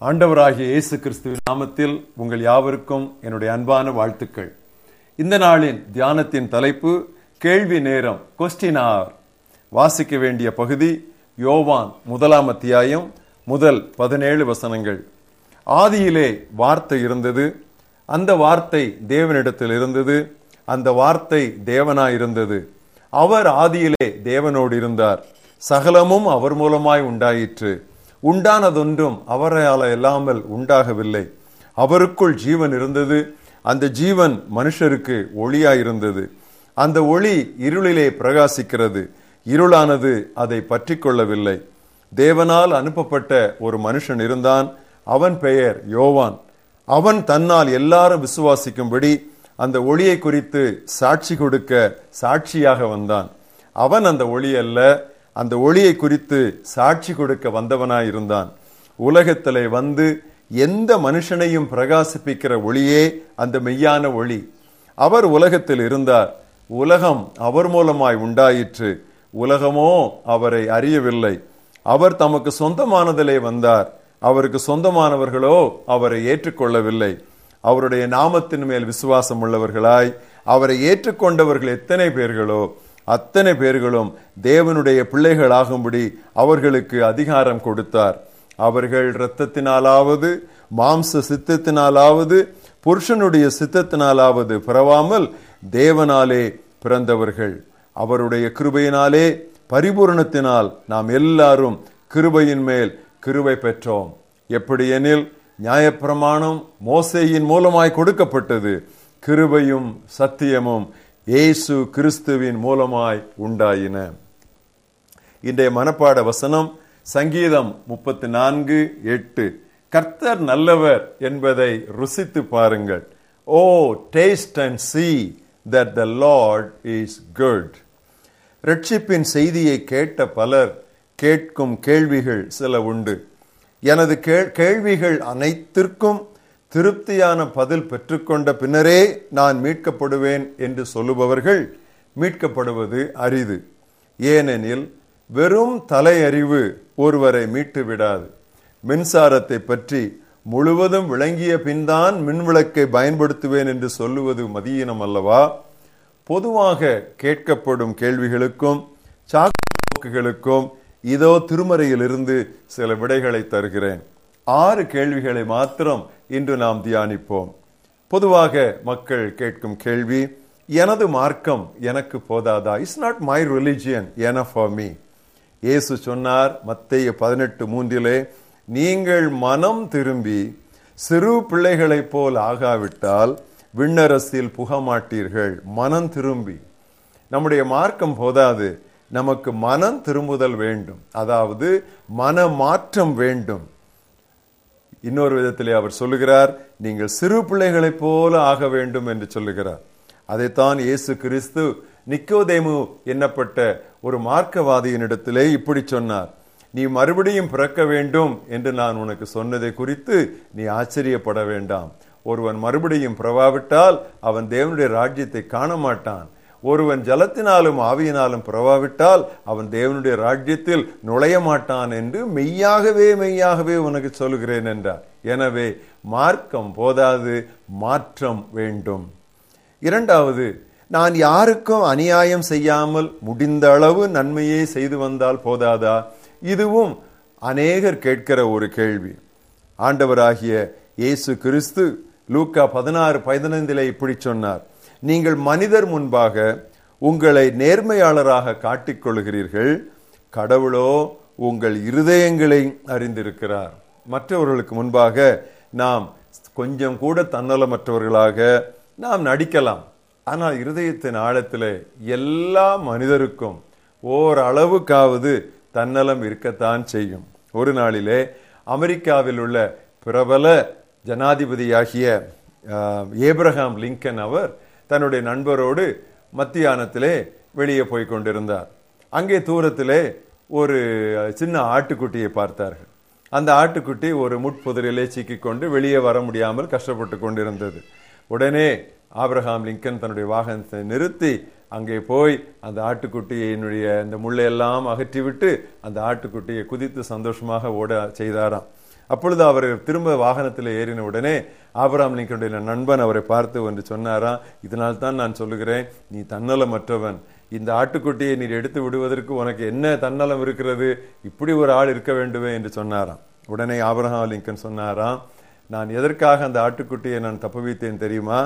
ஆண்டவராகிய இயேசு கிறிஸ்துவின் நாமத்தில் உங்கள் யாவருக்கும் என்னுடைய அன்பான வாழ்த்துக்கள். இந்த நாளின் தியானத்தின் தலைப்பு கேள்வி நேரம் கொஸ்டினார் வாசிக்க வேண்டிய பகுதி யோவான் முதலாம் அத்தியாயம் முதல் பதினேழு வசனங்கள். ஆதியிலே வார்த்தை இருந்தது அந்த வார்த்தை தேவனிடத்தில் இருந்தது அந்த வார்த்தை தேவனாயிருந்தது. அவர் ஆதியிலே தேவனோடு இருந்தார். சகலமும் அவர் மூலமாய் உண்டாயிற்று. உண்டானதொன்றும் அவரால் இல்லாமல் உண்டாகவில்லை. அவருக்குள் ஜீவன் இருந்தது. அந்த ஜீவன் மனுஷருக்கு ஒளியாயிருந்தது. அந்த ஒளி இருளிலே பிரகாசிக்கிறது. இருளானது அதை பற்றி கொள்ளவில்லை தேவனால் அனுப்பப்பட்ட ஒரு மனுஷன் இருந்தான். அவன் பெயர் யோவான். அவன் தன்னால் எல்லாரும் விசுவாசிக்கும்படி அந்த ஒளியை குறித்து சாட்சி கொடுக்க சாட்சியாக வந்தான். அவன் அந்த ஒளி அல்ல அந்த ஒளியை குறித்து சாட்சி கொடுக்க வந்தவனாய் இருந்தான் உலகத்திலே வந்து எந்த மனுஷனையும் பிரகாசிப்பிக்கிற ஒளியே அந்த மெய்யான ஒளி. அவர் உலகத்தில் இருந்தார். உலகம் அவர் மூலமாய் உண்டாயிற்று. உலகமோ அவரை அறியவில்லை. அவர் தமக்கு சொந்தமானதிலே வந்தார். அவருக்கு சொந்தமானவர்களோ அவரை ஏற்றுக்கொள்ளவில்லை. அவருடைய நாமத்தின் மேல் விசுவாசம் உள்ளவர்களாய் அவரை ஏற்றுக்கொண்டவர்கள் எத்தனை பேர்களோ அத்தனை பேர்களும் தேவனுடைய பிள்ளைகளாகும்படி அவர்களுக்கு அதிகாரம் கொடுத்தார். அவர்கள் இரத்தத்தினாலாவது மாம்ச சித்தத்தினாலாவது புருஷனுடைய சித்தத்தினாலாவது பிறவாமல் தேவனாலே பிறந்தவர்கள். அவருடைய கிருபையினாலே பரிபூரணத்தினால் நாம் எல்லாரும் கிருபையின் மேல் கிருபை பெற்றோம். எப்படியெனில் நியாயப்பிரமாணம் மோசையின் மூலமாய் கொடுக்கப்பட்டது. கிருபையும் சத்தியமும் இயேசு கிறிஸ்துவின் மூலமாய் உண்டாயின. இன்றைய மனப்பாட வசனம் சங்கீதம் முப்பத்தி நான்கு எட்டு. கர்த்தர் நல்லவர் என்பதை ருசித்து பாருங்கள். O taste and see that the lord is good ரட்சிப்பின் செய்தியை கேட்ட பலர் கேட்கும் கேள்விகள் சில உண்டு. எனது கேள்விகள் அனைத்திற்கும் திருப்தியான பதில் பெற்றுக்கொண்ட பின்னரே நான் மீட்கப்படுவேன் என்று சொல்லுபவர்கள் மீட்கப்படுவது அரிது. ஏனெனில் வெறும் தலையறிவு ஒருவரை மீட்டு விடாது மின்சாரத்தை பற்றி முழுவதும் விளங்கிய பின்தான் மின்விளக்கை பயன்படுத்துவேன் என்று சொல்லுவது மதியினம் அல்லவா? பொதுவாக கேட்கப்படும் கேள்விகளுக்கும் சாக்குகளுக்கும் இதோ திருமறையிலிருந்து சில விடைகளை தருகிறேன். ஆறு கேள்விகளை மாத்திரம் இன்று நாம் தியானிப்போம். பொதுவாக மக்கள் கேட்கும் கேள்வி எனது மார்க்கம் எனக்கு போதாதா? இட்ஸ் நாட் மை ரிலிஜியன் என ஃபார் மீ இயேசு சொன்னார் மத்திய பதினெட்டு மூன்றிலே நீங்கள் மனம் திரும்பி சிறு பிள்ளைகளைப் போல் ஆகாவிட்டால் விண்ணரசில் புகமாட்டீர்கள் மனம் திரும்பி. நம்முடைய மார்க்கம் போதாது நமக்கு மனம் திரும்புதல் வேண்டும். அதாவது மன மாற்றம் வேண்டும். இன்னொரு விதத்திலே அவர் சொல்லுகிறார் நீங்கள் சிறு பிள்ளைகளைப் போல ஆக வேண்டும் என்று சொல்லுகிறார். அதைத்தான் இயேசு கிறிஸ்து நிக்கோதேமு என்னப்பட்ட ஒரு மார்க்கவாதியினிடத்திலே இப்படி சொன்னார் நீ மறுபடியும் பிறக்க வேண்டும் என்று நான் உனக்கு சொன்னதை குறித்து நீ ஆச்சரியப்பட வேண்டாம். ஒருவன் மறுபடியும் பிறவாவிட்டால் அவன் தேவனுடைய ராஜ்யத்தை காண மாட்டான் ஒருவன் ஜலத்தினாலும் ஆவியினாலும் பிறவாவிட்டால் அவன் தேவனுடைய ராஜ்யத்தில் நுழைய மாட்டான் என்று மெய்யாகவே மெய்யாகவே உனக்கு சொல்லுகிறேன் என்றார். எனவே மார்க்கம் போதாது மாற்றம் வேண்டும். இரண்டாவது நான் யாருக்கும் அநியாயம் செய்யாமல் முடிந்த அளவு நன்மையே செய்து வந்தால் போதாதா? இதுவும் அநேகர் கேட்கிற ஒரு கேள்வி. ஆண்டவராகிய இயேசு கிறிஸ்து லூக்கா பதினாறு பதினைந்திலே இப்படி சொன்னார். நீங்கள் மனிதர் முன்பாக உங்களை நேர்மையாளராக காட்டிக்கொள்கிறீர்கள். கடவுளோ உங்கள் இருதயங்களை அறிந்திருக்கிறார். மற்றவர்களுக்கு முன்பாக நாம் கொஞ்சம் கூட தன்னலமற்றவர்களாக நாம் நடிக்கலாம். ஆனால் இருதயத்தின் ஆழத்தில் எல்லா மனிதருக்கும் ஓரளவுக்காவது தன்னலம் இருக்கத்தான் செய்யும். ஒரு நாளிலே அமெரிக்காவில் உள்ள பிரபல ஜனாதிபதியாகிய ஏப்ரஹாம் லிங்கன் அவர் தன்னுடைய நண்பரோடு மத்தியானத்திலே வெளியே போய் கொண்டிருந்தார். அங்கே தூரத்திலே ஒரு சின்ன ஆட்டுக்குட்டியை பார்த்தார்கள். அந்த ஆட்டுக்குட்டி ஒரு முட்புதரிலே சிக்கிக்கொண்டு வெளியே வர முடியாமல் கஷ்டப்பட்டு கொண்டிருந்தது. உடனே ஆப்ரஹாம் லிங்கன் தன்னுடைய வாகனத்தை நிறுத்தி அங்கே போய் அந்த ஆட்டுக்குட்டியினுடைய இந்த முள்ளையெல்லாம் அகற்றிவிட்டு அந்த ஆட்டுக்குட்டியை குதித்து சந்தோஷமாக ஓட செய்தாராம். அப்பொழுது அவர் திரும்ப வாகனத்தில் ஏறின உடனே ஆபராம் லிங்கனுடைய நண்பன் அவரை பார்த்து ஒன்று சொன்னாராம் இதனால் தான் நான் சொல்லுகிறேன் நீ தன்னலமற்றவன். இந்த ஆட்டுக்குட்டியை நீர் எடுத்து விடுவதற்கு உனக்கு என்ன தன்னலம் இருக்கிறது? இப்படி ஒரு ஆள் இருக்க வேண்டுமே என்று சொன்னாராம். உடனே ஆபரஹாம் லிங்கன் சொன்னாராம் நான் எதற்காக அந்த ஆட்டுக்குட்டியை நான் தப்புவித்தேன் தெரியுமா?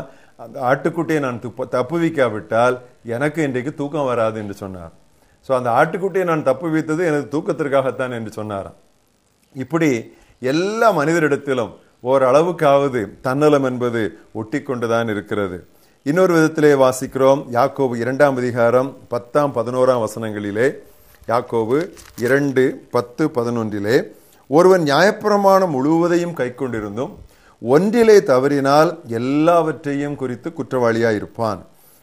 அந்த ஆட்டுக்குட்டியை நான் துப்ப தப்புவிக்காவிட்டால் எனக்கு இன்றைக்கு தூக்கம் வராது என்று சொன்னார் ஸோ அந்த ஆட்டுக்குட்டியை நான் தப்புவித்தது எனது தூக்கத்திற்காகத்தான் என்று சொன்னாராம். இப்படி எல்லா மனிதரிடத்திலும் ஓரளவுக்காவது தன்னலம் என்பது ஒட்டி கொண்டுதான் இருக்கிறது. இன்னொரு விதத்திலே வாசிக்கிறோம். யாக்கோபு இரண்டாம் அதிகாரம் பத்தாம் பதினோராம் வசனங்களிலே யாக்கோபு இரண்டு பத்து பதினொன்றிலே ஒருவன் நியாயப்பிரமாணம் முழுவதையும் கை கொண்டிருந்தும் ஒன்றிலே தவறினால் எல்லாவற்றையும் குறித்து குற்றவாளியாக இருப்பான்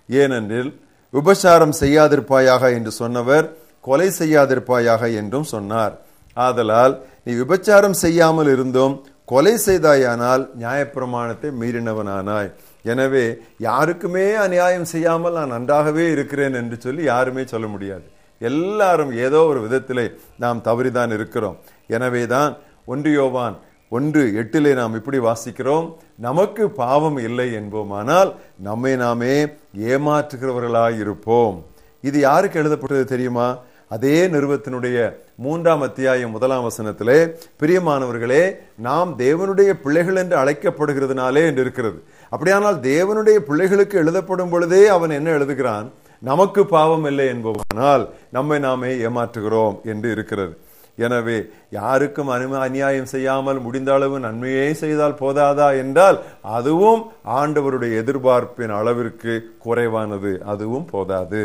ஏனெனில் விபச்சாரம் செய்யாதிருப்பாயாக என்று சொன்னவர் கொலை செய்யாதிருப்பாயாக என்றும் சொன்னார். ஆதலால் நீ விபச்சாரம் செய்யாமல் இருந்தும் கொலை செய்தாயானால் நியாயப்பிரமாணத்தை மீறினவனானாய். எனவே யாருக்குமே அநியாயம் செய்யாமல் நான் நன்றாகவே இருக்கிறேன் என்று சொல்லி யாருமே சொல்ல முடியாது. எல்லாரும் ஏதோ ஒரு விதத்திலே நாம் தவறிதான் இருக்கிறோம். எனவேதான் ஒன்று யோவான் ஒன்று எட்டிலே நாம் இப்படி வாசிக்கிறோம் நமக்கு பாவம் இல்லை என்போமானால் நம்மை நாமே ஏமாற்றுகிறவர்களாக இருப்போம் இது யாருக்கு எழுதப்பட்டது தெரியுமா? அதே நிறுவத்தினுடைய மூன்றாம் அத்தியாயம் முதலாம் வசனத்திலே பிரியமானவர்களே நாம் தேவனுடைய பிள்ளைகள் என்று அழைக்கப்படுகிறதுனாலே என்று இருக்கிறது. அப்படியானால் தேவனுடைய பிள்ளைகளுக்கு எழுதப்படும் பொழுதே அவன் என்ன எழுதுகிறான்? நமக்கு பாவம் இல்லை என்பவனால் நம்மை நாமே ஏமாற்றுகிறோம் என்று இருக்கிறது. எனவே யாருக்கும் அனும அநியாயம் செய்யாமல் முடிந்த அளவு நன்மையே செய்தால் போதாதா என்றால் அதுவும் ஆண்டவருடைய எதிர்பார்ப்பின் அளவிற்கு குறைவானது அதுவும் போதாது.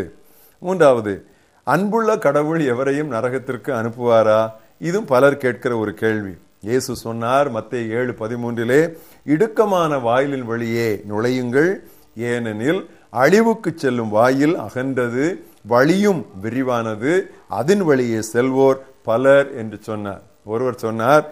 மூன்றாவது அன்புள்ள கடவுள் எவரையும் நரகத்திற்கு அனுப்புவாரா? இதுவும் பலர் கேட்கிற ஒரு கேள்வி. இயேசு சொன்னார் மத்திய ஏழு பதிமூன்றிலே இடுக்கமான வாயிலின் வழியே நுழையுங்கள். ஏனெனில் அழிவுக்கு செல்லும் வாயில் அகன்றது வழியும் விரிவானது அதன் வழியே செல்வோர் பலர் என்று சொன்னார். ஒருவர் சொன்னார்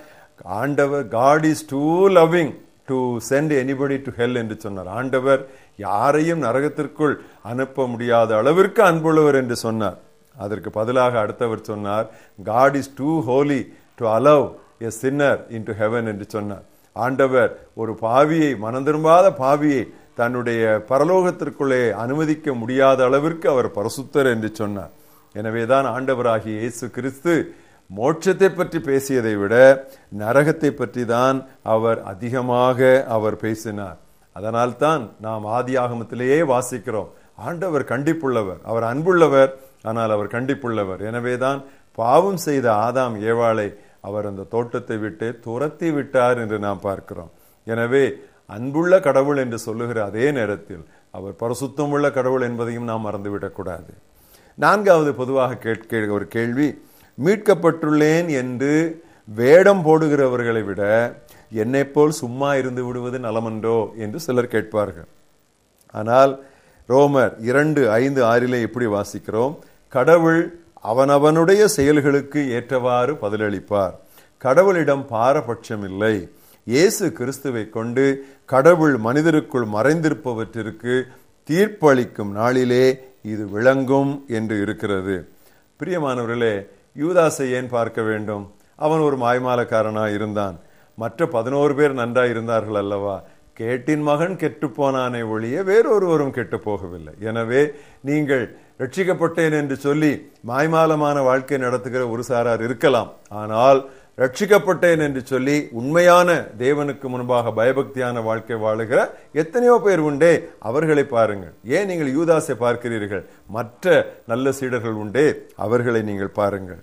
ஆண்டவர் God is too loving to send anybody to hell என்று சொன்னார். ஆண்டவர் யாரையும் நரகத்திற்குள் அனுப்ப முடியாத அளவிற்கு அன்புள்ளவர் என்று சொன்னார். அதற்கு பதிலாக அடுத்தவர் சொன்னார் God is too holy to allow a sinner into heaven என்று சொன்னார். ஆண்டவர் ஒரு பாவியை மனந்திரும்பாத பாவியை தன்னுடைய பரலோகத்திற்குள்ளே அனுமதிக்க முடியாத அளவிற்கு அவர் பரசுத்தர் என்று சொன்னார். எனவேதான் ஆண்டவராகிய இயேசு கிறிஸ்து மோட்சத்தை பற்றி பேசியதை விட நரகத்தை பற்றி தான் அவர் அதிகமாக அவர் பேசினார். அதனால்தான் நாம் ஆதி ஆகமத்திலேயே வாசிக்கிறோம். ஆண்டவர் கண்டிப்புள்ளவர் அவர் அன்புள்ளவர் ஆனால் அவர் கண்டிப்புள்ளவர். எனவேதான் பாவம் செய்த ஆதாம் ஏவாளை அவர் அந்த தோட்டத்தை விட்டு துரத்தி விட்டார் என்று நாம் பார்க்கிறோம். எனவே அன்புள்ள கடவுள் என்று சொல்லுகிற அதே நேரத்தில் அவர் பரிசுத்தமுள்ள கடவுள் என்பதையும் நாம் மறந்துவிடக்கூடாது. நான்காவது பொதுவாக கேட்க ஒரு கேள்வி. மீட்கப்பட்டுள்ளேன் என்று வேடம் போடுகிறவர்களை விட என்னை போல் சும்மா இருந்து விடுவது நலமன்றோ என்று சிலர் கேட்பார்கள். ஆனால் ரோமர் இரண்டு ஐந்து ஆறிலே இப்படி வாசிக்கிறோம்? கடவுள் அவனவனுடைய செயல்களுக்கு ஏற்றவாறு பதிலளிப்பார். கடவுளிடம் பாரபட்சம் இல்லை இயேசு கிறிஸ்துவை கொண்டு கடவுள் மனிதருக்குள் மறைந்திருப்பவற்றிற்கு தீர்ப்பளிக்கும் நாளிலே இது விளங்கும் என்று இருக்கிறது. பிரியமானவர்களே யூதாசை ஏன் பார்க்க வேண்டும்? அவன் ஒரு மாய்மாலக்காரனாக இருந்தான். மற்ற பதினோரு பேர் நன்றா இருந்தார்கள் அல்லவா? கேட்டின் மகன் கெட்டு போனானே ஒழிய வேறொருவரும் கெட்டு போகவில்லை. எனவே நீங்கள் ரட்சிக்கப்பட்டேன் என்று சொல்லி மாய்மாலமான வாழ்க்கை நடத்துகிற ஒரு சாரார் இருக்கலாம். ஆனால் ரட்சிக்கப்பட்டேன் என்று சொல்லி உண்மையான தேவனுக்கு முன்பாக பயபக்தியான வாழ்க்கை வாழுகிற எத்தனையோ பேர் உண்டே. அவர்களை பாருங்கள். ஏன் நீங்கள் யூதாசை பார்க்கிறீர்கள்? மற்ற நல்ல சீடர்கள் உண்டே. அவர்களை நீங்கள் பாருங்கள்.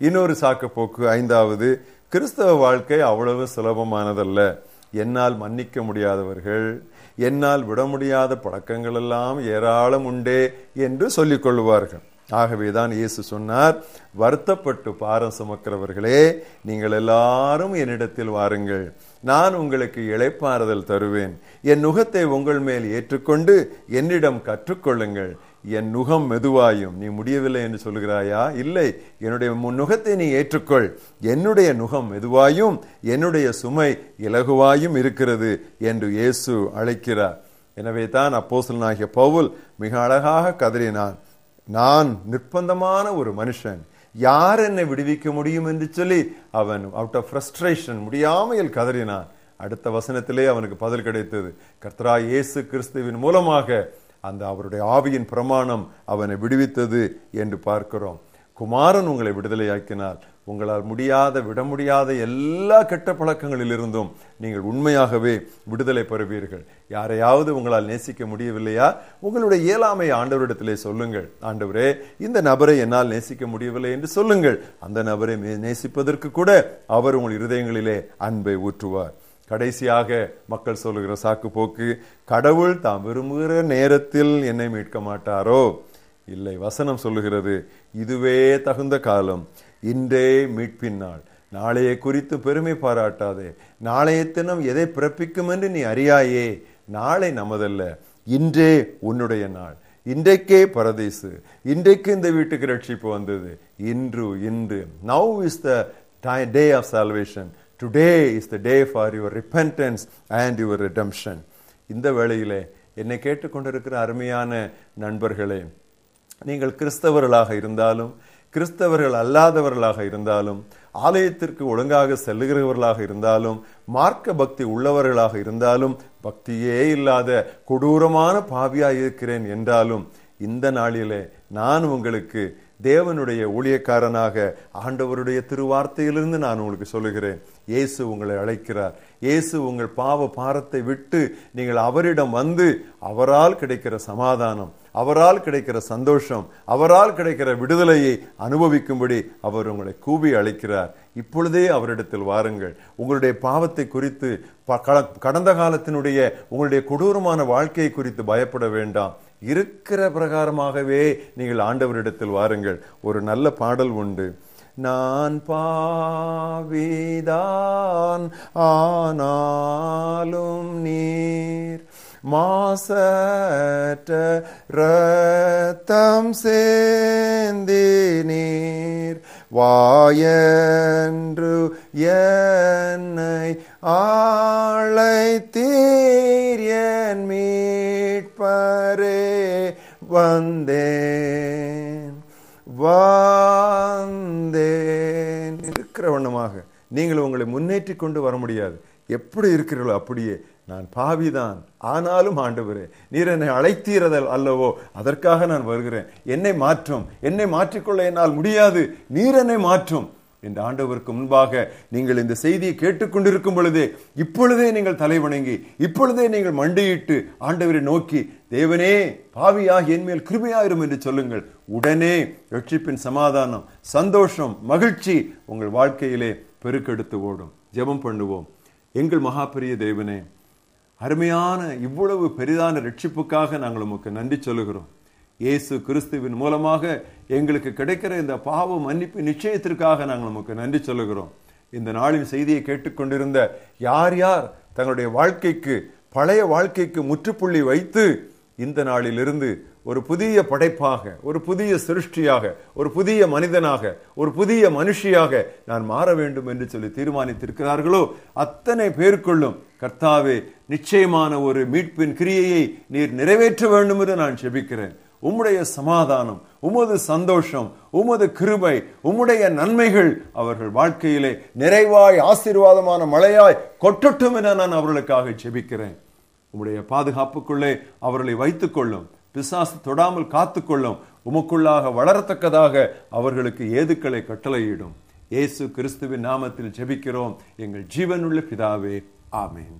இன்னொரு சாக்கப்போக்கு ஐந்தாவது கிறிஸ்தவ வாழ்க்கை அவ்வளவு சுலபமானதல்ல. என்னால் மன்னிக்க முடியாதவர்கள் என்னால் விட முடியாத பழக்கங்கள் எல்லாம் ஏராளம் உண்டே என்று சொல்லிக் கொள்வார்கள். ஆகவேதான் இயேசு சொன்னார் வருத்தப்பட்டு பாரம் சுமக்கிறவர்களே நீங்கள் எல்லாரும் என்னிடத்தில் வாருங்கள். நான் உங்களுக்கு இளைப்பாறுதல் தருவேன். என் நுகத்தை உங்கள் மேல் ஏற்றுக்கொண்டு என்னிடம் கற்றுக்கொள்ளுங்கள். என் நுகம் மெதுவாயும். நீ முடியவில்லை என்று சொல்கிறாயா இல்லை. என்னுடைய நுகத்தை நீ ஏற்றுக்கொள். என்னுடைய நுகம் மெதுவாயும் என்னுடைய சுமை இலகுவாயும் இருக்கிறது என்று இயேசு அழைக்கிறார். எனவே தான் அப்போசலனாகிய பவுல் மிக அழகாக கதறினான். நான் நிர்பந்தமான ஒரு மனுஷன். யார் என்னை விடுவிக்க முடியும் என்று சொல்லி அவன் அவுட் ஆஃப் ஃப்ரஸ்ட்ரேஷன் முடியாமையில் கதறினான். அடுத்த வசனத்திலே அவனுக்கு பதில் கிடைத்தது. கர்த்தரா இயேசு கிறிஸ்துவின் மூலமாக அந்த அவருடைய ஆவியின் பிரமாணம் அவனை விடுவித்தது என்று பார்க்கிறோம். குமாரன் உங்களை விடுதலையாக்கினால் உங்களால் முடியாத விட முடியாத எல்லா கெட்ட பழக்கங்களிலிருந்தும் நீங்கள் உண்மையாகவே விடுதலை பெறுவீர்கள். யாரையாவது உங்களால் நேசிக்க முடியவில்லையா? உங்களுடைய இயலாமை ஆண்டவரிடத்திலே சொல்லுங்கள். ஆண்டவரே இந்த நபரை என்னால் நேசிக்க முடியவில்லை என்று சொல்லுங்கள். அந்த நபரை நேசிப்பதற்கு கூட அவர் உங்கள் இருதயங்களிலே அன்பை ஊற்றுவார். கடைசியாக மக்கள் சொல்லுகிற சாக்கு போக்கு கடவுள் தாம் விரும்புகிற நேரத்தில் என்னை மீட்க மாட்டாரோ? இல்லை வசனம் சொல்லுகிறது இதுவே தகுந்த காலம். இன்றே மீட்பின் நாள். நாளைய குறித்து பெருமை பாராட்டாதே. நாளைய தினம் எதை பிறப்பிக்கும் என்று நீ அறியாயே. நாளை நமதல்ல. இன்றே உன்னுடைய நாள். இன்றைக்கே பரதேசு. இன்றைக்கு இந்த வீட்டுக்கு ரட்சிப்பு வந்தது. இன்று இன்று. Now is the day of salvation today is the day for your repentance and your redemption இந்த வேளையிலே என்னை கேட்டுக்கொண்டிருக்கிற அருமையான நண்பர்களே நீங்கள் கிறிஸ்தவர்களாக இருந்தாலும் கிறிஸ்தவர்கள் அல்லாதவர்களாக இருந்தாலும் ஆலயத்திற்கு ஒழுங்காக செல்லுகிறவர்களாக இருந்தாலும் மார்க்க பக்தி உள்ளவர்களாக இருந்தாலும் பக்தியே இல்லாத கொடூரமான பாவியாக இருக்கிறேன் என்றாலும் இந்த நாளிலே நான் உங்களுக்கு தேவனுடைய ஊழியக்காரனாக ஆண்டவருடைய திருவார்த்தையிலிருந்து நான் உங்களுக்கு சொல்லுகிறேன். இயேசு உங்களை அழைக்கிறார். இயேசு உங்கள் பாவ பாரத்தை விட்டு நீங்கள் அவரிடம் வந்து அவரால் கிடைக்கிற சமாதானம் அவரால் கிடைக்கிற சந்தோஷம் அவரால் கிடைக்கிற விடுதலையை அனுபவிக்கும்படி அவர் உங்களை கூவி அழைக்கிறார். இப்பொழுதே அவரிடத்தில் வாருங்கள். உங்களுடைய பாவத்தை குறித்து கடந்த காலத்தினுடைய உங்களுடைய கொடூரமான வாழ்க்கையை குறித்து பயப்பட வேண்டாம். இருக்கிற பிரகாரமாகவே நீங்கள் ஆண்டவரிடத்தில் வாருங்கள். ஒரு நல்ல பாடல் உண்டு. நான் பாவிதான் ஆனாலும் நீர் மாசற்ற ரத்தம் சேந்தி நீர் வாயன்று என்னை ஆழைத்தீர் என் மீட்பரே வந்தேன் வந்தேன். இருக்கிற வண்ணமாக நீங்கள் உங்களை முன்னேற்றி கொண்டு வர முடியாது. எப்படி இருக்கிறீர்களோ அப்படியே நான் பாவிதான். ஆனாலும் ஆண்டவரே நீர் என்னை அழைத்தீரதல் அல்லவோ அதற்காக நான் வருகிறேன். என்னை மாற்றும். என்னை மாற்றிக்கொள்ள என்னால் முடியாது. நீர் என்னை மாற்றும். இந்த ஆண்டவருக்கு முன்பாக நீங்கள் இந்த செய்தியை கேட்டுக்கொண்டிருக்கும் பொழுதே இப்பொழுதே நீங்கள் தலைவணங்கி இப்பொழுதே நீங்கள் மண்டியிட்டு ஆண்டவரை நோக்கி தேவனே பாவியாக என் மேல் கிருபையாயிரும் என்று சொல்லுங்கள். உடனே ரட்சிப்பின் சமாதானம் சந்தோஷம் மகிழ்ச்சி உங்கள் வாழ்க்கையிலே பெருக்கெடுத்து ஓடும். ஜெபம் பண்ணுவோம். எங்கள் மகாபெரிய தேவனே அருமையான இவ்வளவு பெரிதான ரட்சிப்புக்காக நாங்கள் உமக்கு நன்றி சொல்லுகிறோம். இயேசு கிறிஸ்துவின் மூலமாக எங்களுக்கு கிடைக்கிற இந்த பாவ மன்னிப்பு நிச்சயத்திற்காக நாங்கள் நமக்கு நன்றி சொல்லுகிறோம். இந்த நாளின் செய்தியை கேட்டுக்கொண்டிருந்த யார் யார் தங்களுடைய வாழ்க்கைக்கு பழைய வாழ்க்கைக்கு முற்றுப்புள்ளி வைத்து இந்த நாளிலிருந்து ஒரு புதிய படைப்பாக ஒரு புதிய சிருஷ்டியாக ஒரு புதிய மனிதனாக ஒரு புதிய மனுஷியாக நான் மாற வேண்டும் என்று சொல்லி தீர்மானித்திருக்கிறார்களோ அத்தனை பேருக்குள்ளும் கர்த்தாவே நிச்சயமான ஒரு மீட்பின் கிரியையை நீர் நிறைவேற்ற வேண்டும் என்று நான் செபிக்கிறேன். உம்முடைய சமாதானம் உமது சந்தோஷம் உமது கிருபை உம்முடைய நன்மைகள் அவர்கள் வாழ்க்கையிலே நிறைவாய் ஆசீர்வாதமான மழையாய் கொட்டட்டும் என நான் அவர்களுக்காக செபிக்கிறேன். உம்முடைய பாதுகாப்புக்குள்ளே அவர்களை வைத்துக்கொள்ளும். பிசாசு தொடாமல் காத்துக்கொள்ளும். உமக்குள்ளாக வளரத்தக்கதாக அவர்களுக்கு ஏதுக்களை கட்டளையிடும். இயேசு கிறிஸ்துவின் நாமத்தில் ஜெபிக்கிறோம். எங்கள் ஜீவனுள்ள பிதாவே ஆமேன்.